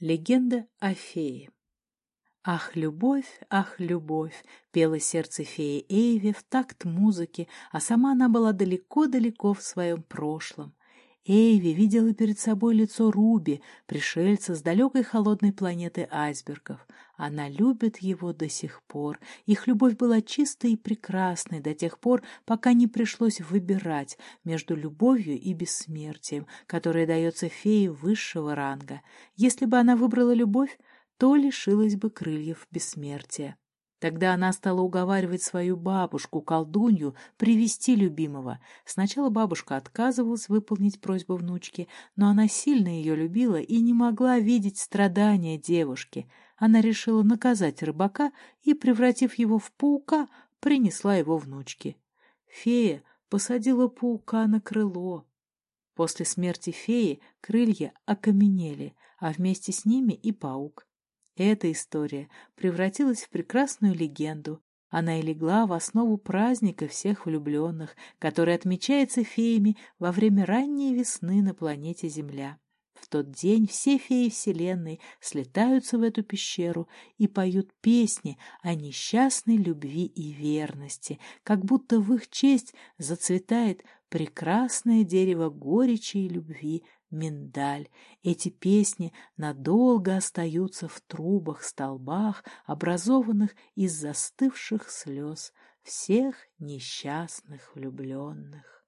Легенда о фее. «Ах, любовь, ах, любовь!» — пело сердце феи Эйви в такт музыки, а сама она была далеко-далеко в своем прошлом. Эйви видела перед собой лицо Руби, пришельца с далекой холодной планеты айсбергов. Она любит его до сих пор. Их любовь была чистой и прекрасной до тех пор, пока не пришлось выбирать между любовью и бессмертием, которое дается фее высшего ранга. Если бы она выбрала любовь, то лишилась бы крыльев бессмертия. Тогда она стала уговаривать свою бабушку, колдунью, привести любимого. Сначала бабушка отказывалась выполнить просьбу внучки, но она сильно ее любила и не могла видеть страдания девушки. Она решила наказать рыбака и, превратив его в паука, принесла его внучке. Фея посадила паука на крыло. После смерти феи крылья окаменели, а вместе с ними и паук. Эта история превратилась в прекрасную легенду. Она и легла в основу праздника всех влюбленных, который отмечается феями во время ранней весны на планете Земля. В тот день все феи Вселенной слетаются в эту пещеру и поют песни о несчастной любви и верности, как будто в их честь зацветает прекрасное дерево горечи и любви, миндаль. Эти песни надолго остаются в трубах, столбах, образованных из застывших слез всех несчастных влюбленных.